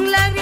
con.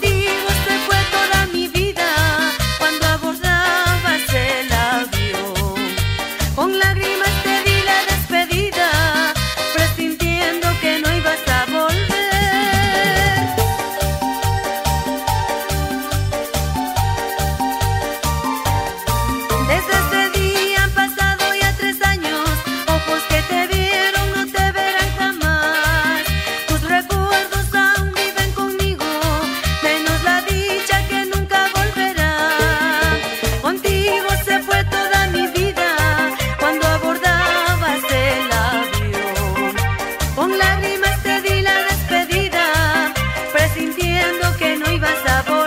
ti. pensando que no ibas a volver.